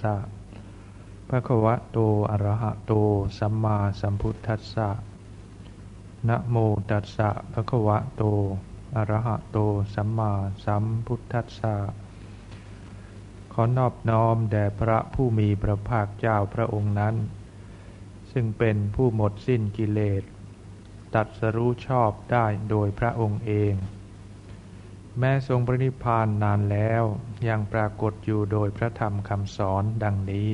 สะภะคะวะโตอะระหะโตสัมมาสัมพุทธัสสะนะโมตัสสะภะคะวะโตอะระหะโตสัมมาสัมพุทธัสสะขอนอบน้อมแด่พระผู้มีพระภาคเจ้าพระองค์นั้น ซึ่งเป็นผู้หมดสิ้นกิเลส ตัดสรู้ชอบได้โดยพระองค์เอง แม้ทรงปรินิพพานนานแล้วยังปรากฏอยู่โดยพระธรรมคำสอนดังนี้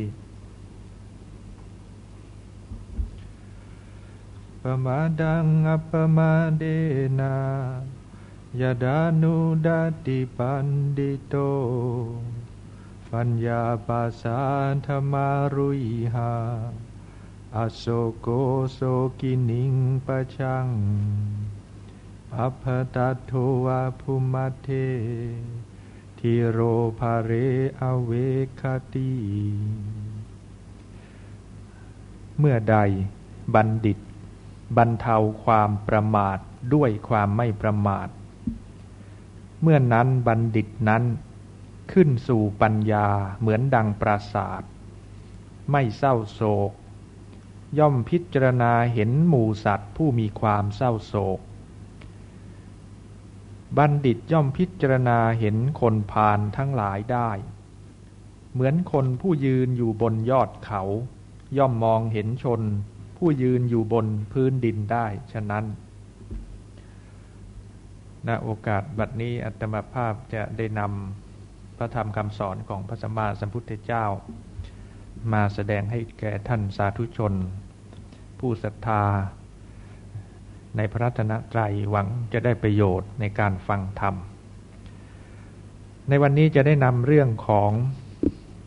ปะมาทังอัปปะมาเทนะ ยะทานุทะติปัณฑิโต ปัญญาปาสาทะมารุยหะ อะโสโกโสกินิงปะชัง อัพตัตโทวาภุมัเททิโรภาเรอเวคติ เมื่อใดบัณฑิต บรรเทาความประมาทด้วยความไม่ประมาท เมื่อนั้นบัณฑิตนั้นขึ้นสู่ปัญญาเหมือนดังปราศาสตร์ไม่เศร้าโศก ย่อมพิจารณาเห็นหมูสัตว์ผู้มีความเศร้าโศก บัณฑิตย่อมพิจารณาเห็นคนพาลทั้งหลายได้ เหมือนคนผู้ยืนอยู่บนยอดเขา ย่อมมองเห็นชน ผู้ยืนอยู่บนพื้นดินได้ฉะนั้นณโอกาสบัดนี้อัตมาภาพจะได้นำพระธรรมคำสอนของพระสัมมาสัมพุทธเจ้า มาแสดงให้แก่ท่านสาธุชน ผู้ศรัทธา ในพระรัตนตรัยหวังจะได้ประโยชน์ในการฟังธรรม ในวันนี้จะได้นำเรื่องของ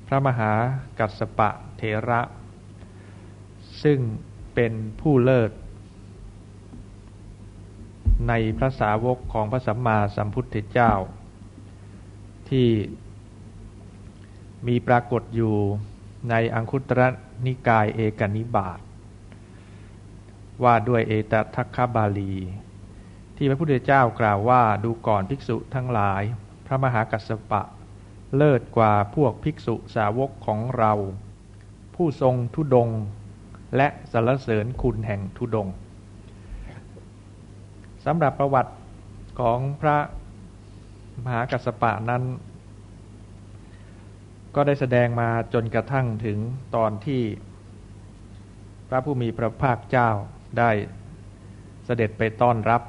พระมหากัสปะเถระ ซึ่งเป็นผู้เลิศ ในพระสาวกของพระสัมมาสัมพุทธเจ้า ที่มีปรากฏอยู่ในอังคุตรนิกายเอกนิบาต ว่าด้วยเอตทัคคบาลี ที่พระพุทธเจ้ากล่าวว่าดูก่อนภิกษุทั้งหลาย พระมหากัสสปะ เลิศกว่าพวกภิกษุสาวกของเรา ผู้ทรงทุดง และสรรเสริญคุณแห่งทุดงสำหรับประวัติของพระมหากัสสปะนั้น ก็ได้แสดงมาจนกระทั่งถึงตอนที่พระผู้มีพระภาคเจ้า ได้เสด็จไปต้อนรับ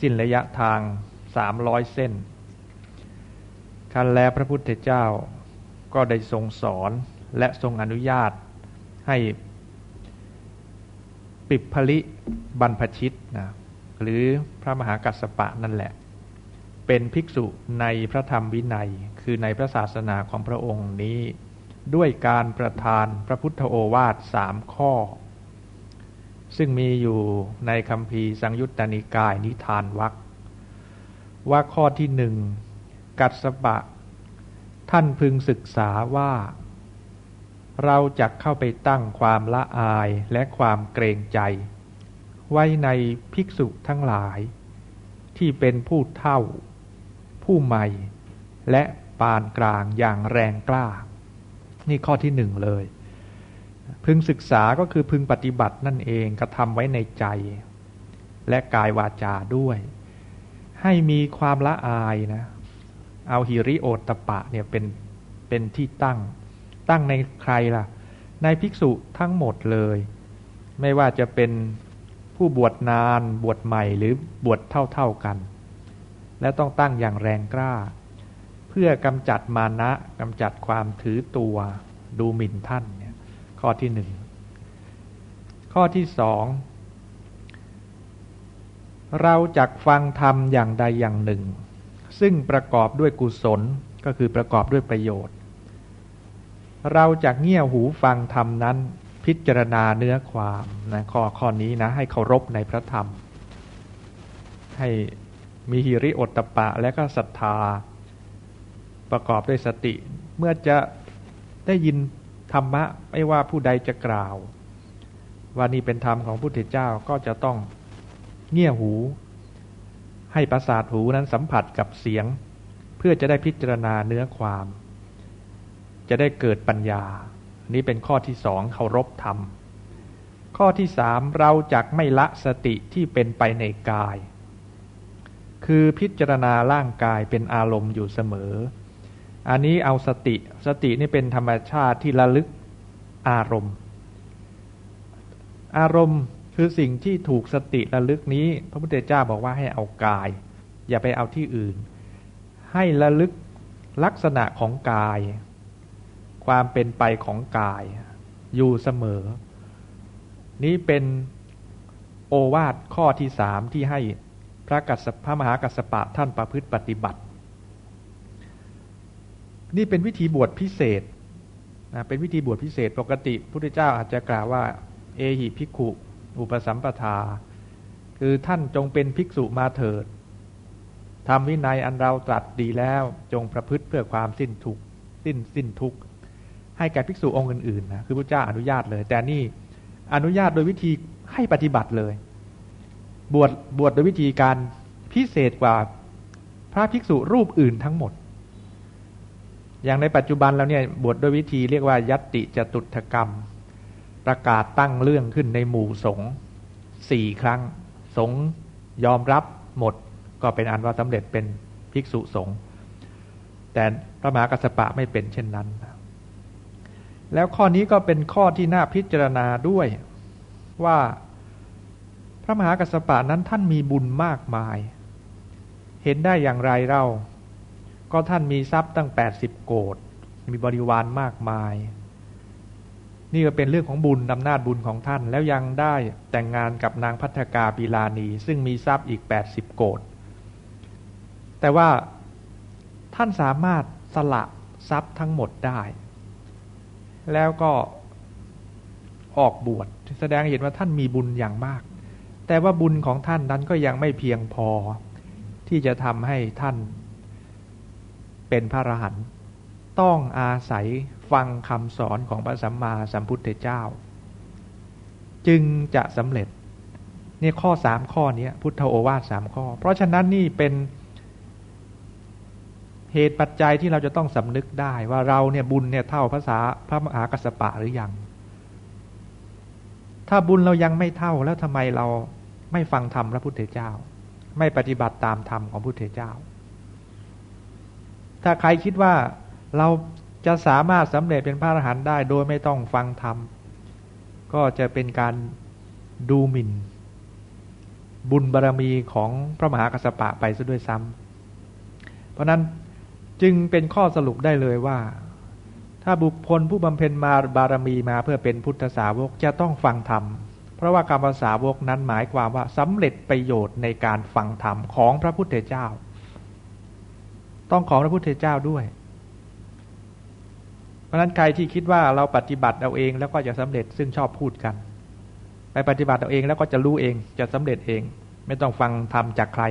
สิ้นระยะทางสามร้อยเส้นคันแลพระพุทธเจ้าก็ได้ทรงสอนและทรงอนุญาตให้ปิพลิบรรพชิตนะหรือพระมหากัสสปะนั่นแหละ เป็นภิกษุในพระธรรมวินัยคือในพระศาสนาของพระองค์นี้ ด้วยการประทานพระพุทธโอวาทสามข้อ ซึ่งมีอยู่ในคำพีสังยุตตนิกายนิทานวักว่าข้อที่หนึ่งกัสปะ ท่านพึงศึกษาว่า เราจะเข้าไปตั้งความละอายและความเกรงใจ ไว้ในภิกษุทั้งหลาย ที่เป็นผู้เท่า ผู้ใหม่ และปานกลางอย่างแรงกล้า นี่ข้อที่หนึ่งเลย พึงศึกษาก็คือพึงปฏิบัตินั่นเองกระทำไว้ในใจ และกายวาจาด้วย ให้มีความละอายนะ เอาฮิริโอตปะเนี่ยเป็นเป็นที่ตั้ง ตั้งในใครล่ะ ในภิกษุทั้งหมดเลย ไม่ว่าจะเป็นผู้บวชนานบวชใหม่หรือบวชเท่าๆกัน และต้องตั้งอย่างแรงกล้า เพื่อกำจัดมานะกำจัดความถือตัวดูหมิ่นท่านเข้อที่หนึ่งข้อที่สองเราจักฟังธรรมอย่างใดอย่างหนึ่ง ซึ่งประกอบด้วยกุศลก็คือประกอบด้วยประโยชน์ เราจะเงี่ยหูฟังธรรมนั้น พิจารณาเนื้อความนะข้อข้อนี้นะให้เคารพในพระธรรม ให้มีหิริโอตตปะและก็ศรัทธา ประกอบด้วยสติ เมื่อจะได้ยิน ธรรมะไม่ว่าผู้ใดจะกล่าว ว่านี่เป็นธรรมของพุทธเจ้าก็จะต้องเงี่ยหู ให้ประสาทหูนั้นสัมผัสกับเสียง เพื่อจะได้พิจารณาเนื้อความ จะได้เกิดปัญญา นี้เป็นข้อที่สองเคารพธรรม ข้อที่สามเราจักไม่ละสติที่เป็นไปในกาย คือพิจารณาร่างกายเป็นอารมณ์อยู่เสมอ อันนี้เอาสติ สตินี่เป็นธรรมชาติที่ระลึกอารมณ์ อารมณ์คือสิ่งที่ถูกสติระลึกนี้ พระพุทธเจ้าบอกว่าให้เอากาย อย่าไปเอาที่อื่น ให้ระลึกลักษณะของกาย ความเป็นไปของกาย อยู่เสมอ นี้เป็นโอวาทข้อที่สามที่ให้พระกัสสพระมหากัสสปะท่านประพฤติปฏิบัติ นี่เป็นวิธีบวชพิเศษนะเป็นวิธีบวชพิเศษปกติพระพุทธเจ้าอาจจะกล่าวว่า เอหิภิกขุ อุปสัมปทา คือท่านจงเป็นภิกษุมาเถิดทำวินัยอันเราตรัสดีแล้วจงประพฤติเพื่อความสิ้นทุกสิ้นสิ้นทุกให้แก่ภิกษุองค์อื่นๆนะคือพระเจ้าอนุญาตเลย แต่นี่อนุญาตโดยวิธีให้ปฏิบัติเลย บวชบวชโดยวิธีการพิเศษกว่าพระภิกษุรูปอื่นทั้งหมด อย่างในปัจจุบันแล้วเนี่ยบวชโดยวิธีเรียกว่ายัตติจตุถกรรม ประกาศตั้งเรื่องขึ้นในหมู่สงฆ์สี่ครั้ง สงฆ์ยอมรับหมดก็เป็นอันว่าสำเร็จเป็นภิกษุสงฆ์แต่พระมหากัสสปะไม่เป็นเช่นนั้น แล้วข้อนี้ก็เป็นข้อที่น่าพิจารณาด้วยว่าพระมหากัสปะนั้นท่านมีบุญมากมาย เห็นได้อย่างไรเรา ก็ท่านมีทรัพย์ตั้งแปดสิบโกดมีบริวารมากมาย นี่ก็เป็นเรื่องของบุญอำนาจบุญของท่านแล้วยังได้แต่งงานกับนางพัฒกาปีลานี ซึ่งมีทรัพย์อีกแปดสิบโกดแต่ว่าท่านสามารถสละทรัพย์ทั้งหมดได้ แล้วก็ออกบวชแสดงเห็นว่าท่านมีบุญอย่างมาก แต่ว่าบุญของท่านนั้นก็ยังไม่เพียงพอที่จะทำให้ท่าน เป็นพระอรหันต์ต้องอาศัยฟังคำสอนของพระสัมมาสัมพุทธเจ้า จึงจะสำเร็จนี่ข้อสามข้อนี้พุทธโอวาทสามข้อ เพราะฉะนั้นนี่เป็นเหตุปัจจัยที่เราจะต้องสำนึกได้ว่าเราเนี่ยบุญเนี่ยเท่าภาษาพระมหากัสปะหรือยัง ถ้าบุญเรายังไม่เท่าแล้วทำไมเราไม่ฟังธรรมพระพุทธเจ้า ไม่ปฏิบัติตามธรรมของพุทธเจ้า ถ้าใครคิดว่าเราจะสามารถสำเร็จเป็นพระอรหันต์ได้โดยไม่ต้องฟังธรรม ก็จะเป็นการดูหมิ่น บุญบารรมีของพระมหากัสสปะไปซะด้วยซ้ำเพราะนั้นจึงเป็นข้อสรุปได้เลยว่า ถ้าบุคคลผู้บำเพ็ญมาบารมีมาเพื่อเป็นพุทธสาวกจะต้องฟังธรรม เพราะว่าการภาษาวกนั้นหมายความว่าสำเร็จประโยชน์ในการฟังธรรมของพระพุทธเจ้า ต้องของพระพุทธเจ้าด้วย เพราะนั้นใครที่คิดว่าเราปฏิบัติเอาเองแล้วก็จะสำเร็จซึ่งชอบพูดกัน ไปปฏิบัติเอาเองแล้วก็จะรู้เองจะสำเร็จเอง ไม่ต้องฟังธรรมจากใคร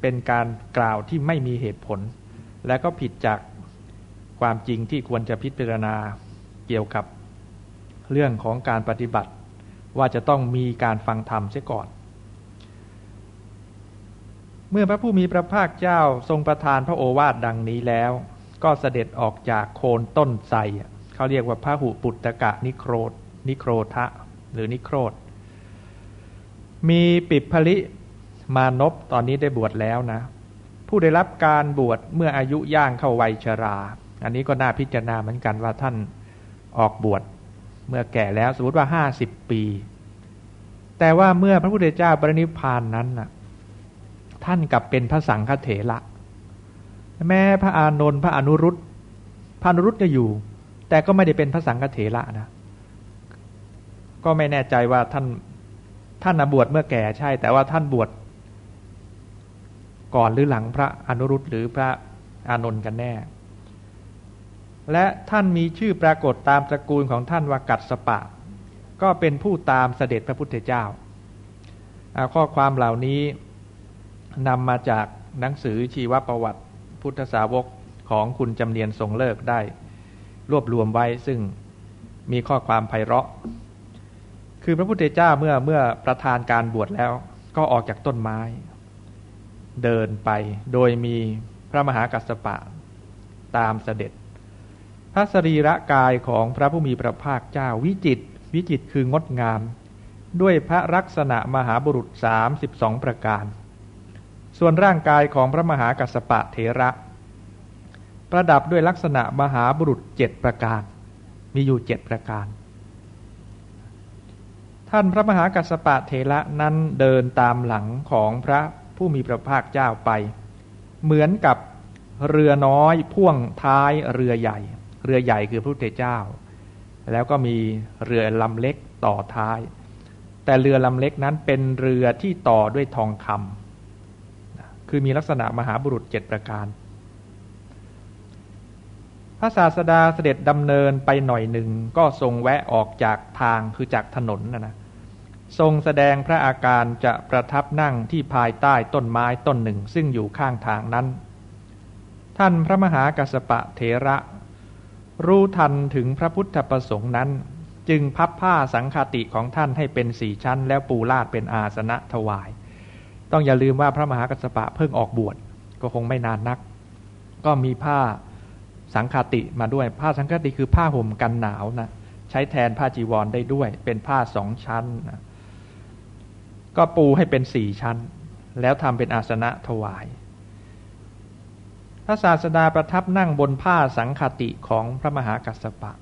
เป็นการกล่าวที่ไม่มีเหตุผล และก็ผิดจากความจริงที่ควรจะพิจารณาเกี่ยวกับเรื่องของการปฏิบัติ ว่าจะต้องมีการฟังธรรมเสียก่อน เมื่อพระผู้มีพระภาคเจ้าทรงประทานพระโอวาทดังนี้แล้ว ก็เสด็จออกจากโคนต้นไทรเขาเรียกว่าพระหุปุตตะนิโครธนิโครทะหรือนิโครธมีปิดผลิมานพตอนนี้ได้บวชแล้วนะ ผู้ได้รับการบวชเมื่ออายุย่างเข้าวัยชรา อันนี้ก็น่าพิจารณาเหมือนกันว่าท่านออกบวชเมื่อแก่แล้วสมมติว่าห้าสิบปี แต่ว่าเมื่อพระพุทธเจ้าปรินิพานนั้นน่ะ ท่านกับเป็นพระสังฆเถระแม้พระอานนท์พระอนุรุตพระอนุรุตจะอยู่ แต่ก็ไม่ได้เป็นพระสังฆเถระนะ ก็ไม่แน่ใจว่าท่านท่านบวชเมื่อแก่ใช่ แต่ว่าท่านบวชก่อนหรือหลังพระอนุรุตหรือพระอานนท์กันแน่ และท่านมีชื่อปรากฏตามตระกูลของท่านว่ากัดสปะ ก็เป็นผู้ตามเสด็จพระพุทธเจ้า ข้อความเหล่านี้ นำมาจากหนังสือชีวประวัติพุทธสาวกของคุณจำเนียนทรงเลิกได้ รวบรวมไว้ซึ่งมีข้อความไพเราะ คือพระพุทธเจ้าเมื่อเมื่อประธานการบวชแล้วก็ออกจากต้นไม้ เดินไปโดยมีพระมหากัสสปะตามเสด็จ พระสรีระกายของพระผู้มีพระภาคเจ้าวิจิตวิจิตคืองดงาม ด้วยพระลักษณะมหาบุรุษสามสิบสองประการ ส่วนร่างกายของพระมหากัสปะเถระ ประดับด้วยลักษณะมหาบุรุษเจ็ดประการ มีอยู่เจ็ดประการ ท่านพระมหากัสปะเถระนั้นเดินตามหลังของพระผู้มีพระภาคเจ้าไป เหมือนกับเรือน้อยพ่วงท้ายเรือใหญ่ เรือใหญ่คือพระพุทธเจ้า แล้วก็มีเรือลำเล็กต่อท้าย แต่เรือลำเล็กนั้นเป็นเรือที่ต่อด้วยทองคำ คือมีลักษณะมหาบุรุษเจ็ดประการ พระศาสดาเสด็จดำเนินไปหน่อยหนึ่งก็ทรงแวะออกจากทางคือจากถนนนะนะทรงแสดงพระอาการจะประทับนั่งที่ภายใต้ต้นไม้ต้นหนึ่งซึ่งอยู่ข้างทางนั้น ท่านพระมหากัสปะเถระ รู้ทันถึงพระพุทธประสงค์นั้น จึงพับผ้าสังคติของท่านให้เป็นสี่ชั้นแล้วปูลาดเป็นอาสนะถวาย ต้องอย่าลืมว่าพระมหากัสปะเพิ่งออกบวชก็คงไม่นานนัก ก็มีผ้าสังคติมาด้วย ผ้าสังคติคือผ้าห่มกันหนาวนะใช้แทนผ้าจีวรได้ด้วย เป็นผ้าสองชั้นนะก็ปูให้เป็นสี่ชั้น แล้วทำเป็นอาสนะถวาย พระศาสดาประทับนั่งบนผ้าสังคติของพระมหากัสสปะ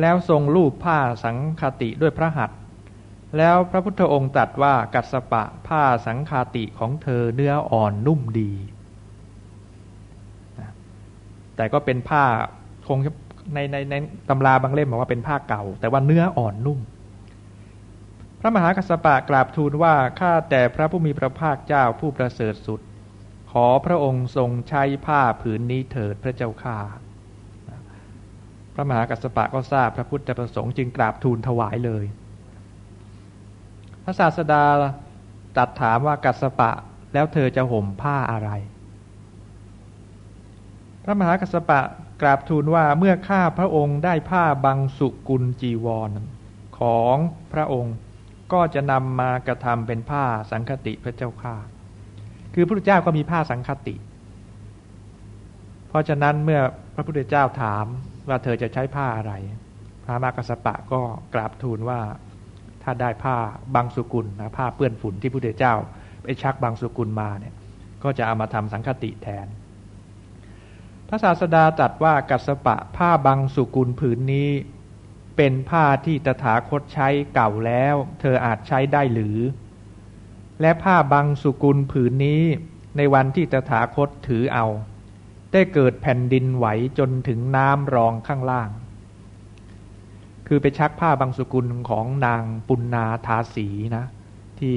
แล้วทรงลูบผ้าสังคติด้วยพระหัตถ์ แล้วพระพุทธองค์ตรัสว่ากัสปะผ้าสังคาติของเธอเนื้ออ่อนนุ่มดี แต่ก็เป็นผ้าคงในในในตำราบางเล่มบอกว่าเป็นผ้าเก่า แต่ว่าเนื้ออ่อนนุ่ม พระมหากัสปะกราบทูลว่าข้าแต่พระผู้มีพระภาคเจ้าผู้ประเสริฐสุด ขอพระองค์ทรงใช้ผ้าผืนนี้เถิดพระเจ้าข้าพระมหากัสปะก็ทราบพระพุทธประสงค์จึงกราบทูลถวายเลย พระศาสดาตัดถามว่ากัสปะ แล้วเธอจะห่มผ้าอะไร พระมหากัสปะกราบทูลว่าเมื่อข้าพระองค์ได้ผ้าบางสุกุลจีวร ของพระองค์ก็จะนำมากระทำเป็นผ้าสังคติพระเจ้าข้าคือพระพุทธเจ้าก็มีผ้าสังคติ เพราะฉะนั้นเมื่อพระพุทธเจ้าถามว่าเธอจะใช้ผ้าอะไร พระมากสปะก็กราบทูลว่า ถ้าได้ผ้าบางสุกุลนะผ้าเปื้อนฝุ่นที่พระพุทธเจ้าไปชักบางสุกุลมาเนี่ยก็จะเอามาทำสังคติแทน พระศาสดาตรัสว่ากัสปะผ้าบางสุกุลผืนนี้ เป็นผ้าที่ตถาคตใช้เก่าแล้ว เธออาจใช้ได้หรือ และผ้าบางสุกุลผืนนี้ในวันที่ตถาคตถือเอา ได้เกิดแผ่นดินไหวจนถึงน้ำรองข้างล่าง คือไปชักผ้าบางสุกุลของนางปุณนาทาสีนะ ที่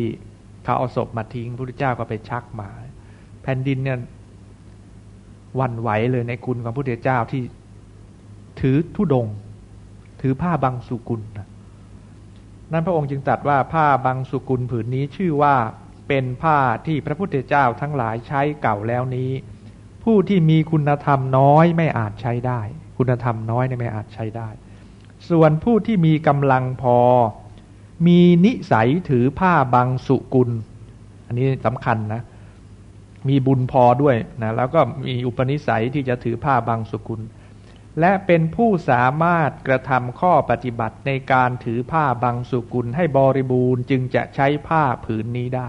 เขาเอาศพมาทิ้งพระพุทธเจ้าก็ไปชักมา แผ่นดินเนี่ยวันไหวเลยในคุณของพระพุทธเจ้าที่ถือทุดง ถือผ้าบางสุกุลนั้นพระองค์จึงตรัสว่าผ้าบางสุกุลผืนนี้ชื่อว่าเป็นผ้าที่พระพุทธเจ้าทั้งหลายใช้เก่าแล้วนี้ ผู้ที่มีคุณธรรมน้อยไม่อาจใช้ได้ คุณธรรมน้อยไม่อาจใช้ได้ ส่วนผู้ที่มีกำลังพอ มีนิสัยถือผ้าบางสุกุล อันนี้สำคัญนะ มีบุญพอด้วยนะแล้วก็มีอุปนิสัยที่จะถือผ้าบางสุกุล และเป็นผู้สามารถกระทำข้อปฏิบัติในการถือผ้าบางสุกุล ให้บริบูรณ์จึงจะใช้ผ้าผืนนี้ได้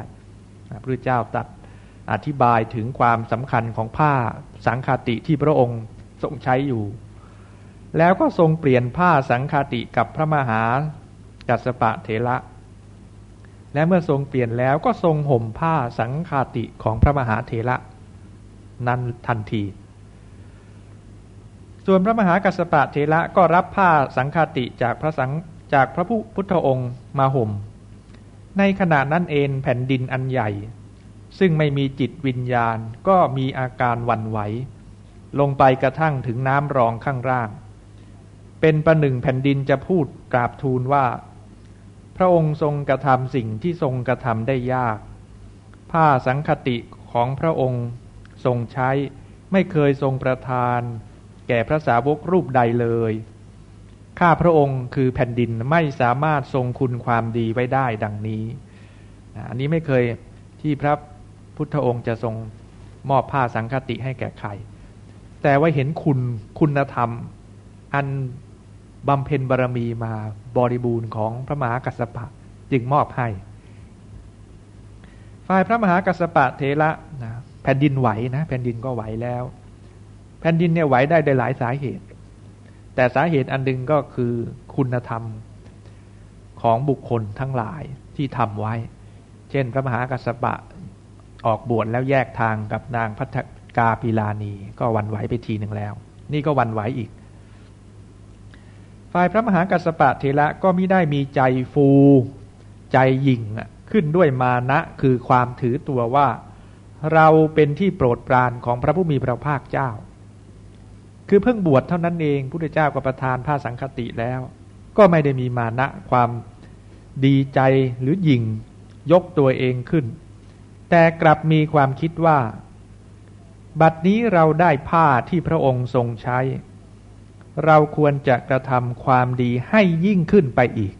พระพุทธเจ้าตัดอธิบายถึงความสำคัญของผ้าสังคติที่พระองค์ทรงใช้อยู่ แล้วก็ทรงเปลี่ยนผ้าสังคติกับพระมหาจัสปะเถระ และเมื่อทรงเปลี่ยนแล้วก็ทรงห่มผ้าสังคติของพระมหาเถระ นั้นทันที ส่วนพระมหากัสปะเทระก็รับผ้าสังคติจากพระสังจากพระผู้พุทธองค์มาห่ม ในขณะนั้นเองแผ่นดินอันใหญ่ ซึ่งไม่มีจิตวิญญาณก็มีอาการวันไหว ลงไปกระทั่งถึงน้ำรองข้างล่าง เป็นประหนึ่งแผ่นดินจะพูดกราบทูลว่า พระองค์ทรงกระทำสิ่งที่ทรงกระทำได้ยาก ผ้าสังคติของพระองค์ทรงใช้ไม่เคยทรงประทาน แก่พระสาวกรูปใดเลย ข้าพระองค์คือแผ่นดินไม่สามารถทรงคุณความดีไว้ได้ดังนี้ อันนี้ไม่เคยที่พระพุทธองค์จะทรงมอบผ้าสังคติให้แก่ใคร แต่ว่าเห็นคุณคุณธรรม อัน บำเพ็ญบารมีมาบริบูรณ์ของพระมหากัสสปะจึงมอบให้ ฝ่ายพระมหากัสสปะเทระนะแผ่นดินไหวนะแผ่นดินก็ไหวแล้ว แผ่นดินเนี่ยไหวได้โดยหลายสาเหตุ แต่สาเหตุอันดึงก็คือคุณธรรมของบุคคลทั้งหลายที่ทำไว้ เช่น พระมหากัสสปะออกบวชแล้วแยกทางกับนางพัฒกาปิลานีก็วันไหวไปทีหนึ่งแล้ว นี่ก็วันไหวอีก ฝ่ายพระมหากัสปะเทระก็ไม่ได้มีใจฟูใจหยิ่งขึ้นด้วยมานะคือความถือตัวว่า เราเป็นที่โปรดปรานของพระผู้มีพระภาคเจ้า คือเพิ่งบวชเท่านั้นเองพุทธเจ้าก็ประทานผ้าสังคติแล้ว ก็ไม่ได้มีมานะความดีใจหรือหยิ่งยกตัวเองขึ้น แต่กลับมีความคิดว่า บัดนี้เราได้ผ้าที่พระองค์ทรงใช้ เราควรจะกระทำความดีให้ยิ่งขึ้นไปอีก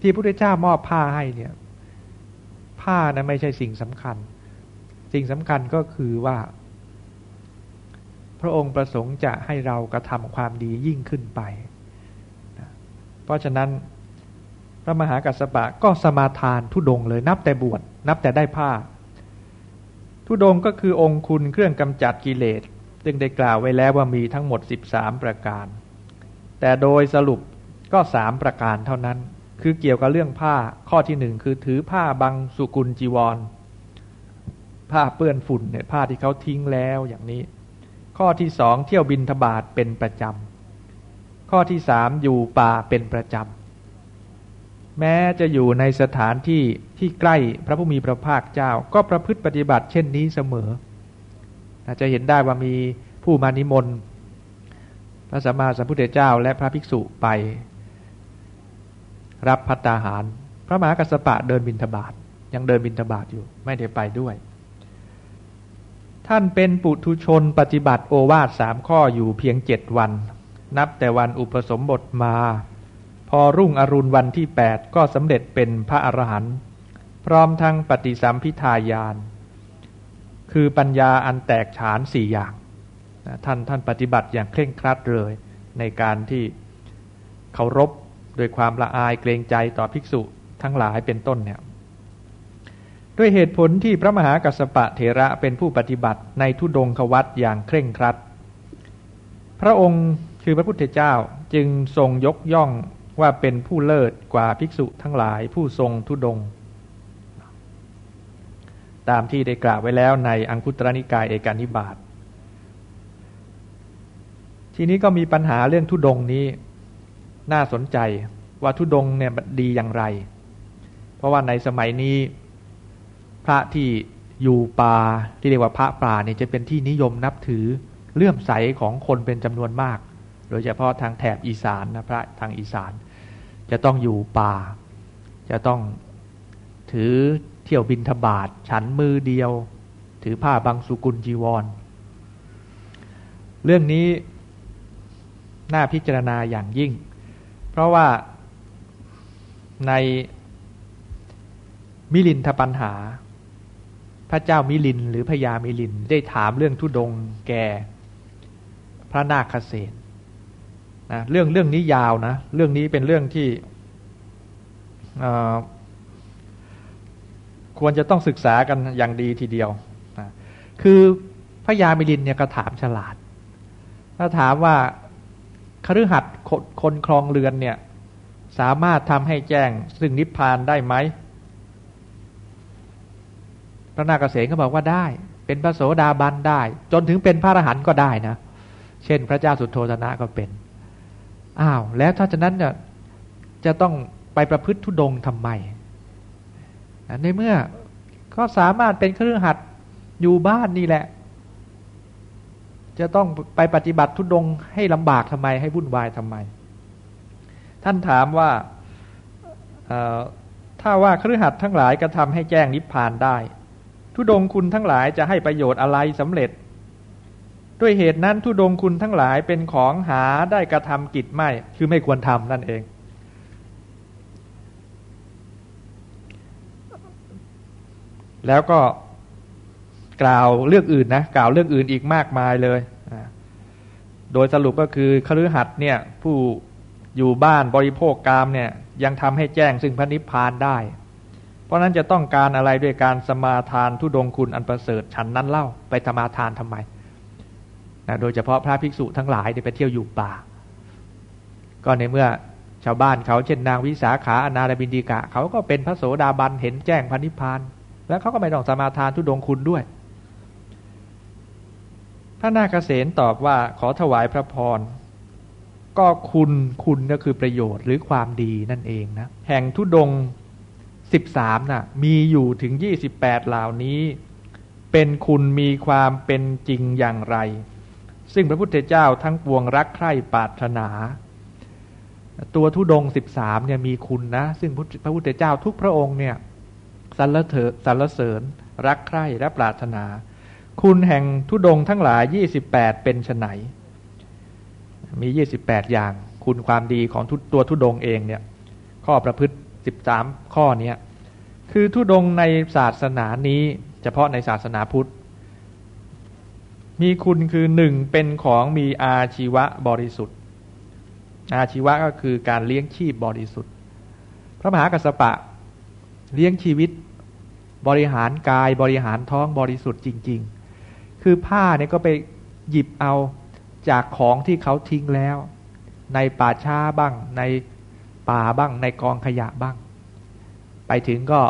ที่พระพุทธเจ้ามอบผ้าให้เนี่ย ผ้านะไม่ใช่สิ่งสำคัญ สิ่งสำคัญก็คือว่า พระองค์ประสงค์จะให้เรากระทำความดียิ่งขึ้นไป เพราะฉะนั้นพระมหากัสสปะก็สมาทานทุดงเลยนับแต่บวชนับแต่ได้ผ้า ทุดงก็คือองค์คุณเครื่องกำจัดกิเลส ซึ่งได้กล่าวไว้แล้วว่ามีทั้งหมด 13 ประการ แต่โดยสรุปก็สามประการเท่านั้น คือเกี่ยวกับเรื่องผ้าข้อที่หนึ่งคือถือผ้าบางสุกุลจีวร ผ้าเปื้อนฝุ่นเนี่ยผ้าที่เขาทิ้งแล้วอย่างนี้ ข้อที่สองเที่ยวบินทบาทเป็นประจำ ข้อที่สามอยู่ป่าเป็นประจำ แม้จะอยู่ในสถานที่ที่ใกล้พระผู้มีพระภาคเจ้าก็ประพฤติปฏิบัติเช่นนี้เสมอ จจะเห็นได้ว่ามีผู้มานิมนต์พระสัมมาสัมพุทธเจ้าและพระภิกษุไป รับพัตตาหาร พระมหากัสสปะเดินบินทบาทยังเดินบินทบาทอยู่ไม่ได้ไปด้วย ท่านเป็นปุถุชนปฏิบัติโอวาทสามข้ออยู่เพียงเจ็ดวัน นับแต่วันอุปสมบทมา พอรุ่งอรุณวันที่แปดก็สำเร็จเป็นพระอรหันต์พร้อมทั้งปฏิสัมพิทายาน คือปัญญาอันแตกฉานสี่อย่างท่านท่านปฏิบัติอย่างเคร่งครัดเลย ในการที่เคารพโดยความละอายเกรงใจต่อภิกษุทั้งหลายเป็นต้นเนี่ยด้วยเหตุผลที่พระมหากัสปะเถระเป็นผู้ปฏิบัติในทุดงควัตอย่างเคร่งครัด พระองค์คือพระพุทธเจ้าจึงทรงยกย่องว่าเป็นผู้เลิศกว่าภิกษุทั้งหลายผู้ทรงทุดง ตามที่ได้กล่าวไว้แล้วในอังคุตรนิกายเอกานิบาตทีนี้ก็มีปัญหาเรื่องทุดงนี้น่าสนใจว่าทุดงเนี่ยดีอย่างไร เพราะว่าในสมัยนี้ พระที่อยู่ป่าที่เรียกว่าพระป่าเนี่ยจะเป็นที่นิยมนับถือเลื่อมใสของคนเป็นจำนวนมาก โดยเฉพาะทางแถบอีสานนะพระทางอีสาน จะต้องอยู่ป่า จะต้องถือ เที่ยวบินทบาทฉันมือเดียว ถือผ้าบางสุกุลจีวร เรื่องนี้น่าพิจารณาอย่างยิ่ง เพราะว่าในมิลินทปัญหา พระเจ้ามิลินหรือพญามิลินได้ถามเรื่องทุดงแก่พระนาคเษนนะเรื่องเรื่องนี้ยาวนะ เรื่องนี้เป็นเรื่องที่ ควรจะต้องศึกษากันอย่างดีทีเดียวนะคือพระยามิลินเนี่ยก็ถามฉลาด ถ้าถามว่าคฤหัสถ์คนครองเรือนเนี่ย สามารถทำให้แจ้งซึ่งนิพพานได้ไหม พระนาคเษนก็บอกว่าได้ เป็นพระโสดาบันได้ จนถึงเป็นพระอรหันต์ก็ได้นะ เช่นพระเจ้าสุโธธนะก็เป็น อ้าว แล้วถ้าฉะนั้นจะต้องไปประพฤติทุดงทำไม ในเมื่อก็สามารถเป็นเครื่องหัดอยู่บ้านนี่แหละ จะต้องไปปฏิบัติทุดงให้ลำบากทำไมให้วุ่นวายทำไม ท่านถามว่าถ้าว่าเครือขัดทั้งหลายกระทำให้แจ้งนิพพานได้ ทุดงคุณทั้งหลายจะให้ประโยชน์อะไรสำเร็จ ด้วยเหตุนั้นทุดงคุณทั้งหลายเป็นของหาได้กระทำกิจไม่ คือไม่ควรทำนั่นเอง แล้วก็กล่าวเรื่องอื่นนะกล่าวเรื่องอื่นอีกมากมายเลยโดยสรุปก็คือคฤหัสถ์เนี่ยผู้อยู่บ้านบริโภคกามเนี่ยยังทำให้แจ้งซึ่งพระนิพพานได้ เพราะนั้นจะต้องการอะไรด้วยการสมาทานทุดงคุณอันประเสริฐฉันนั้นเล่าไปธรรมาทานทำไมนะโดยเฉพาะพระภิกษุทั้งหลายที่ไปเที่ยวอยู่ป่า ก็ในเมื่อชาวบ้านเขาเช่นนางวิสาขาอนาลบินดีกะ เขาก็เป็นพระโสดาบันเห็นแจ้งพระนิพพาน แล้วเขาก็ไม่ต้องสมาทานทุดงคุณด้วย พระนาคเษนตอบว่าขอถวายพระพร ก็คุณคุณก็คือประโยชน์หรือความดีนั่นเองนะ แห่งทุดงสิบสามน่ะ มีอยู่ถึงยี่สิบแปดเหล่านี้ เป็นคุณมีความเป็นจริงอย่างไร ซึ่งพระพุทธเจ้าทั้งปวงรักใคร่ปรารถนา ตัวทุดงสิบสามเนี่ยมีคุณนะ ซึ่งพระพุทธเจ้าทุกพระองค์เนี่ย สรรเถสรรเสริญ รักใคร่และปรารถนา คุณแห่งทุดงทั้งหลายยี่สิบแปดเป็นไนมียี่สิบแปดอย่าง คุณความดีของตัวทุดงเองเนี่ย ข้อประพฤติสิบสามข้อเนี้ยคือทุดงในศาสนานี้ เฉพาะในศาสนาพุทธ มีคุณคือหนึ่งเป็นของมีอาชีวะบริสุทธิ์ อาชีวะก็คือการเลี้ยงชีพบริสุทธิ์ พระมหากัสสปะเลี้ยงชีวิต บริหารกายบริหารท้องบริสุทธิ์จริง ๆ คือผ้าเนี่ยก็ไปหยิบเอาจากของที่เขาทิ้งแล้ว ในป่าช้าบ้าง ในป่าบ้าง ในกองขยะบ้าง ไปถึงก็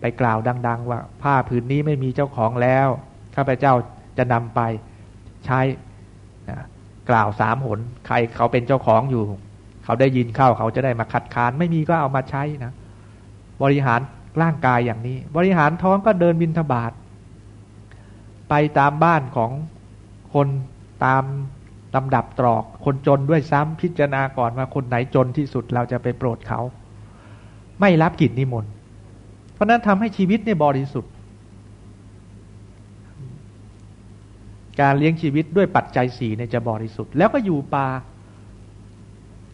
ไปกล่าวดัง ๆ ว่า ผ้าผืนนี้ไม่มีเจ้าของแล้วข้าพเจ้าจะนำไปใช้กล่าวสามหน ใครเขาเป็นเจ้าของอยู่ เขาได้ยินเข้าเขาจะได้มาคัดค้าน ไม่มีก็เอามาใช้นะ บริหาร ร่างกายอย่างนี้ บริหารท้องก็เดินบินทบาทไปตามบ้านของคนตามลำดับตรอก คนจนด้วยซ้ำพิจารณาก่อนว่าคนไหนจนที่สุดเราจะไปโปรดเขา ไม่รับกิจนิมนต์เพราะนั้นทำให้ชีวิตเนี่ยบริสุทธิ์ การเลี้ยงชีวิตด้วยปัจจัยสีเนี่ยจะบริสุทธิ์ แล้วก็อยู่ป่า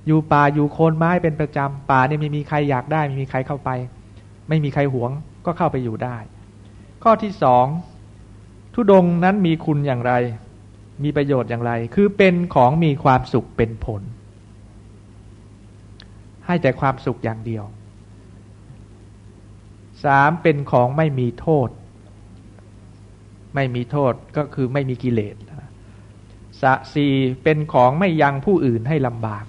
อยู่ป่าอยู่โคนไม้เป็นประจำป่าเนี่ยไม่มีใครอยากได้ไม่มีใครเข้าไป ไม่มีใครหวงก็เข้าไปอยู่ได้ ข้อที่สองทุดงนั้นมีคุณอย่างไร มีประโยชน์อย่างไร คือเป็นของมีความสุขเป็นผล ให้แต่ความสุขอย่างเดียวสามเป็นของไม่มีโทษ ไม่มีโทษก็คือไม่มีกิเลสสสี่เป็นของไม่ยังผู้อื่นให้ลำบาก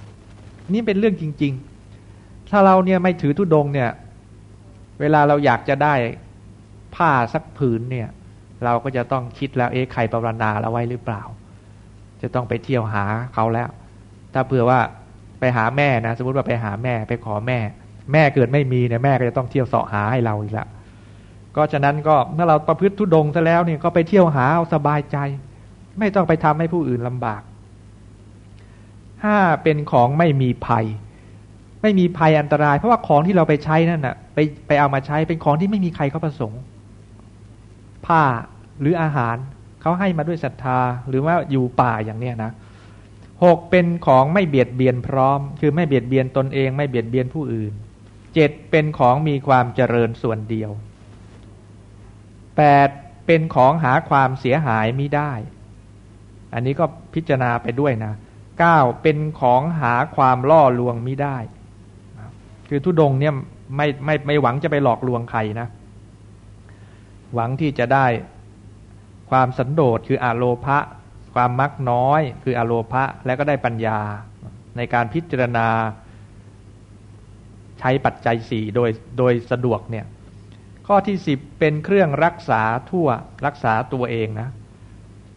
นี่เป็นเรื่องจริง ๆ ถ้าเราเนี่ยไม่ถือทุดงเนี่ย เวลาเราอยากจะได้ผ้าสักผืนเนี่ย เราก็จะต้องคิดแล้วเอ๊ะใครปรนนาเราไว้หรือเปล่า จะต้องไปเที่ยวหาเขาแล้ว ถ้าเผื่อว่าไปหาแม่นะสมมติว่าไปหาแม่ไปขอแม่ แม่เกิดไม่มีเนี่ยแม่ก็จะต้องเที่ยวเสาะหาให้เราอีกแล้วก็ฉะนั้นก็เมื่อเราประพฤติทุดงซะแล้วเนี่ยก็ไปเที่ยวหาเอาสบายใจ ไม่ต้องไปทำให้ผู้อื่นลำบากห้าเป็นของไม่มีภัย ไม่มีภัยอันตราย เพราะว่าของที่เราไปใช้นั่นน่ะ ไปไปเอามาใช้เป็นของที่ไม่มีใครเขาประสงค์ ผ้าหรืออาหารเขาให้มาด้วยศรัทธา หรือว่าอยู่ป่าอย่างเนี้ยนะหกเป็นของไม่เบียดเบียนพร้อม คือไม่เบียดเบียนตนเองไม่เบียดเบียนผู้อื่นเจ็ดเป็นของมีความเจริญส่วนเดียวแปดเป็นของหาความเสียหายมิได้ อันนี้ก็พิจารณาไปด้วยนะเก้าเป็นของหาความล่อลวงมิได้ คือทุดงเนี่ยไม่ไม่ไม่หวังจะไปหลอกลวงใครนะ หวังที่จะได้ความสันโดษคืออโลภะความมักน้อยคืออโลภะและก็ได้ปัญญาในการพิจารณาใช้ปัจจัยสี่โดยโดยสะดวกเนี่ย ข้อที่สิบเป็นเครื่องรักษาทั่วรักษาตัวเองนะ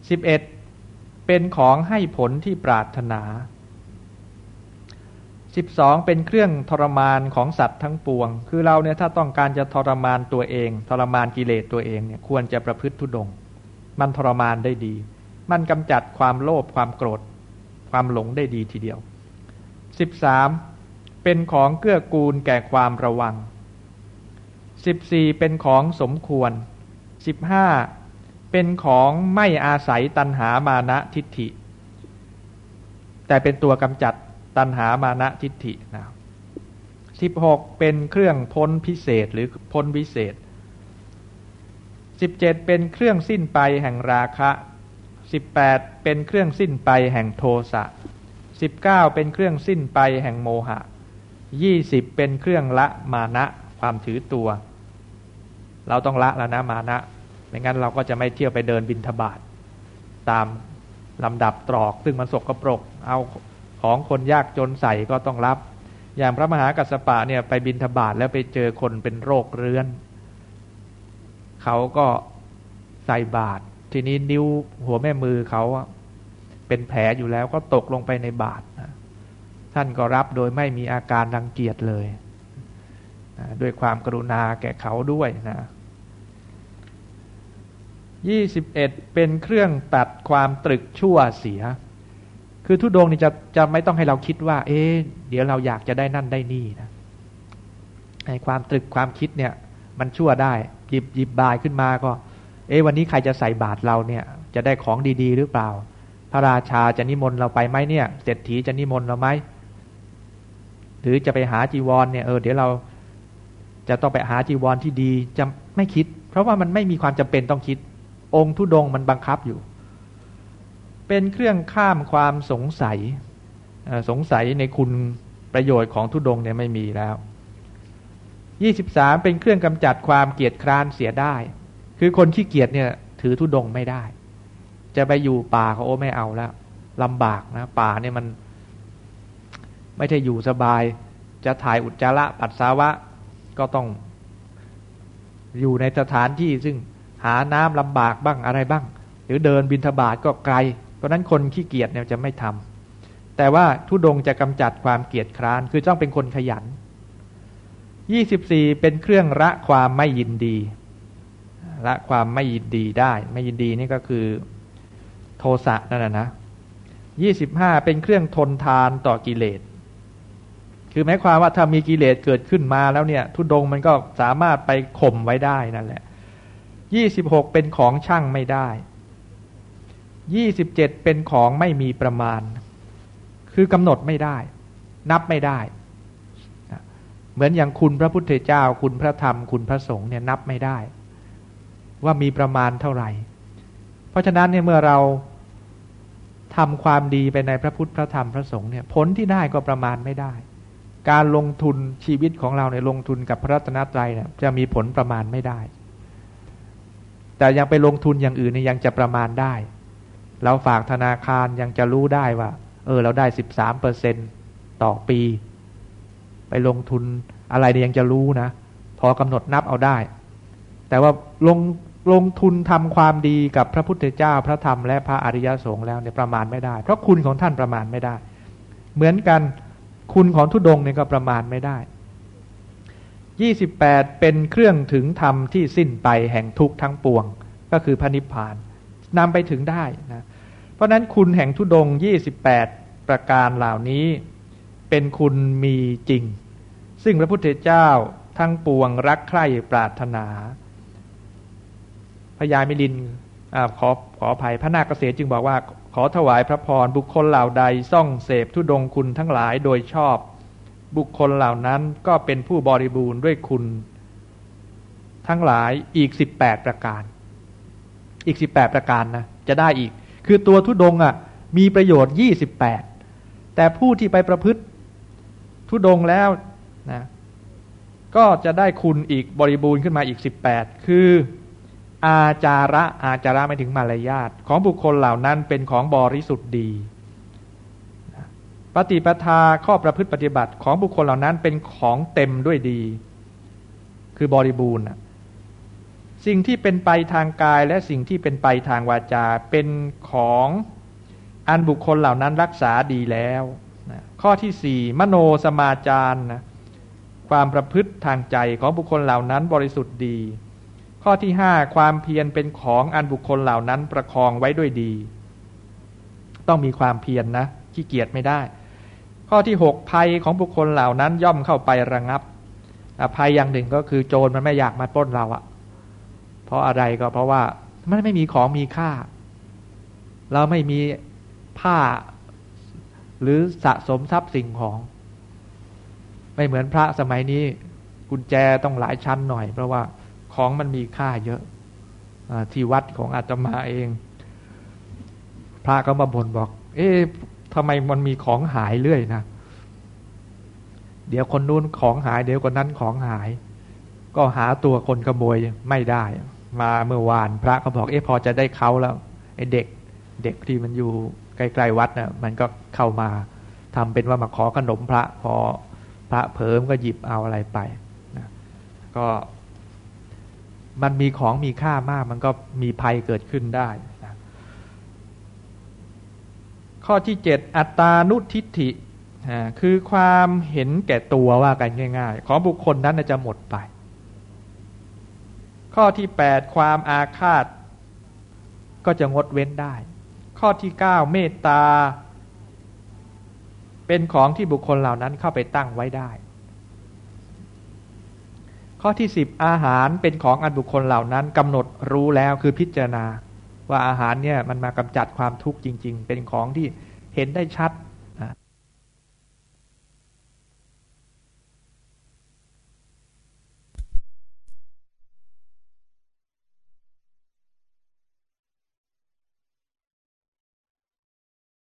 สิบเอ็ดเป็นของให้ผลที่ปรารถนา สิบสองเป็นเครื่องทรมานของสัตว์ทั้งปวง คือเราเนี่ยถ้าต้องการจะทรมานตัวเอง ทรมานกิเลสตัวเองเนี่ยควรจะประพฤติทุดง มันทรมานได้ดี มันกำจัดความโลภความโกรธ ความหลงได้ดีทีเดียวสิบสามเป็นของเกื้อกูลแก่ความระวังสิบสี่เป็นของสมควรสิบห้าเป็นของไม่อาศัยตันหามานะทิฏฐิ แต่เป็นตัวกำจัด ตันหามานะทิฏฐินะสิบหกเป็นเครื่องพ้นพิเศษหรือพ้นวิเศษ17เป็นเครื่องสิ้นไปแห่งราคะ18เป็นเครื่องสิ้นไปแห่งโทสะ19เป็นเครื่องสิ้นไปแห่งโมหะ20เป็นเครื่องละมานะความถือตัว เราต้องละแล้วนะมานะไม่งั้นเราก็จะไม่เที่ยวไปเดินบินทบาทตามลำดับตรอกซึ่งมันสกรปรก เอา ของคนยากจนใส่ก็ต้องรับ อย่างพระมหากัสปะเนี่ยไปบินทบาทแล้วไปเจอคนเป็นโรคเรื้อน เขาก็ใส่บาตรทีนี้นิ้วหัวแม่มือเขาเป็นแผลอยู่แล้วก็ตกลงไปในบาตรท่านก็รับโดยไม่มีอาการรังเกียจเลยด้วยความกรุณาแก่เขาด้วยนะยี่สิบเอ็ดเป็นเครื่องตัดความตรึกชั่วเสีย คือทุดงนี่จะจะไม่ต้องให้เราคิดว่า เอ๊ะเดี๋ยวเราอยากจะได้นั่นได้นี่นะในความตรึกความคิดเนี่ย มันชั่วได้ หยิบหยิบบายขึ้นมาก็ เอ๊ะวันนี้ใครจะใส่บาตรเราเนี่ย จะได้ของดีๆ หรือเปล่า พระราชาจะนิมนต์เราไปไหมเนี่ยเศรษฐีจะนิมนต์เราไหมหรือจะไปหาจีวรเนี่ยเออเดี๋ยวเราจะต้องไปหาจีวรที่ดีจะไม่คิด เพราะว่ามันไม่มีความจำเป็นต้องคิด องค์ทุดงมันบังคับอยู่ เป็นเครื่องข้ามความสงสัยสงสัยในคุณประโยชน์ของทุดงเนี่ยไม่มีแล้ว 23 เป็นเครื่องกำจัดความเกียจคร้านเสียได้ คือคนขี้เกียจเนี่ย ถือทุดงไม่ได้ จะไปอยู่ป่าเขาโอ้ไม่เอาแล้วลำบากนะ ป่าเนี่ยมัน ไม่ใช่อยู่สบาย จะถ่ายอุจจาระปัสสาวะก็ต้องอยู่ในสถานที่ซึ่งหาน้ำลำบากบ้างอะไรบ้าง หรือเดินบินทบาทก็ไกล ราะนั้นคนขี้เกียจเนี่ยจะไม่ทำแต่ว่าทุดงจะกำจัดความเกียจคร้าน คือต้องเป็นคนขยัน24เป็นเครื่องละความไม่ยินดีละความไม่ยินดีได้ ไม่ยินดีนี่ก็คือโทสะนั่นแหละนะ25เป็นเครื่องทนทานต่อกิเลสคือหมายความว่าถ้ามีกิเลสเกิดขึ้นมาแล้วเนี่ย ทุดงมันก็สามารถไปข่มไว้ได้นั่นแหละยี่สิบหกเป็นของช่างไม่ได้ ยี่สิบเจ็ดเป็นของไม่มีประมาณ คือกำหนดไม่ได้ นับไม่ได้ เหมือนอย่างคุณพระพุทธเจ้า คุณพระธรรม คุณพระสงฆ์เนี่ยนับไม่ได้ ว่ามีประมาณเท่าไหร่ เพราะฉะนั้นเนี่ยเมื่อเราทำความดีไปในพระพุทธพระธรรมพระสงฆ์เนี่ยผลที่ได้ก็ประมาณไม่ได้ การลงทุนชีวิตของเราในลงทุนกับพระรัตนตรัยเนี่ยจะมีผลประมาณไม่ได้ แต่ยังไปลงทุนอย่างอื่นเนี่ยยังจะประมาณได้ เราฝากธนาคารยังจะรู้ได้ว่า เออ เราได้สิบสามเปอร์เซ็นต่อปี ไปลงทุนอะไรเนี่ยยังจะรู้นะ พอกำหนดนับเอาได้ แต่ว่าลงลงทุนทำความดีกับพระพุทธเจ้าพระธรรมและพระอริยสงฆ์แล้วเนี่ยประมาณไม่ได้ เพราะคุณของท่านประมาณไม่ได้ เหมือนกันคุณของทุดงเนี่ยก็ประมาณไม่ได้ยี่สิบแปดเป็นเครื่องถึงธรรมที่สิ้นไปแห่งทุกข์ทั้งปวง ก็คือพระนิพพาน นำไปถึงได้นะเพราะนั้นคุณแห่งทุดงยี่สิบแปดประการเหล่านี้เป็นคุณมีจริง ซึ่งพระพุทธเจ้าทั้งปวงรักใคร่ปรารถนาพญามิลินอขอขออภัยพระนาคเกษจึงบอกว่า ขอถวายพระพรบุคคลเหล่าใดซ่องเสพทุดงคุณทั้งหลายโดยชอบ บุคคลเหล่านั้นก็เป็นผู้บริบูรณ์ด้วยคุณ ทั้งหลายอีกสิบแปดประการ อีกสิบแปดประการนะจะได้อีก คือตัวทุดงอะมีประโยชน์ยี่สิบแปดแต่ผู้ที่ไปประพฤติทุดงแล้วนะก็จะได้คุณอีกบริบูรณ์ขึ้นมาอีกสิบแปดคืออาจาระอาจาระไม่ถึงมารยาทของบุคคลเหล่านั้นเป็นของบริสุทธิ์ดีปฏิปทาข้อประพฤติปฏิบัติของบุคคลเหล่านั้นเป็นของเต็มด้วยดี คือบริบูรณ์ สิ่งที่เป็นไปทางกายและสิ่งที่เป็นไปทางวาจาเป็นของอันบุคคลเหล่านั้นรักษาดีแล้วข้อที่สี่มโนสมาจารนะความประพฤติทางใจของบุคคลเหล่านั้นบริสุทธิ์ดี ข้อที่ห้าความเพียรเป็นของอันบุคคลเหล่านั้นประคองไว้ด้วยดี ต้องมีความเพียรนนะขี้เกียจไม่ได้ ข้อที่หกภัยของบุคคลเหล่านั้นย่อมเข้าไประงับภัยอย่างหนึ่งก็คือโจรมันไม่อยากมาปล้นเราอะ เพราะอะไรก็เพราะว่ามันไม่มีของมีค่า เราไม่มีผ้า หรือสะสมทรัพย์สิ่งของ ไม่เหมือนพระสมัยนี้ กุญแจต้องหลายชั้นหน่อย เพราะว่าของมันมีค่าเยอะที่วัดของอาตมาเอง พระก็มาบ่นบอก เอ๊ะทำไมมันมีของหายเรื่อยนะเดี๋ยวคนนู้นของหาย เดี๋ยวคนนั้นของหาย ก็หาตัวคนขโมยไม่ได้ มาเมื่อวานพระก็บอกเอ๊ะพอจะได้เขาแล้วไอ้เด็กเด็กที่มันอยู่ใกล้ๆวัดนะ่ะมันก็เข้ามาทำเป็นว่ามาขอขนมพระพอพระเผิมก็หยิบเอาอะไรไปนะก็มันมีของมีค่ามาก มันก็มีภัยเกิดขึ้นได้นะข้อที่เจ็ดอัตานุทิฏฐิคือความเห็นแก่ตัวว่ากันง่าย ๆ ของบุคคลนั้นจะหมดไป ข้อที่แปดความอาฆาต ก็จะงดเว้นได้ ข้อที่เก้าเมตตา เป็นของที่บุคคลเหล่านั้นเข้าไปตั้งไว้ได้ ข้อที่สิบอาหารเป็นของอันบุคคลเหล่านั้นกำหนดรู้แล้วคือพิจารณา ว่าอาหารเนี่ยมันมากำจัดความทุกข์จริง ๆ เป็นของที่เห็นได้ชัด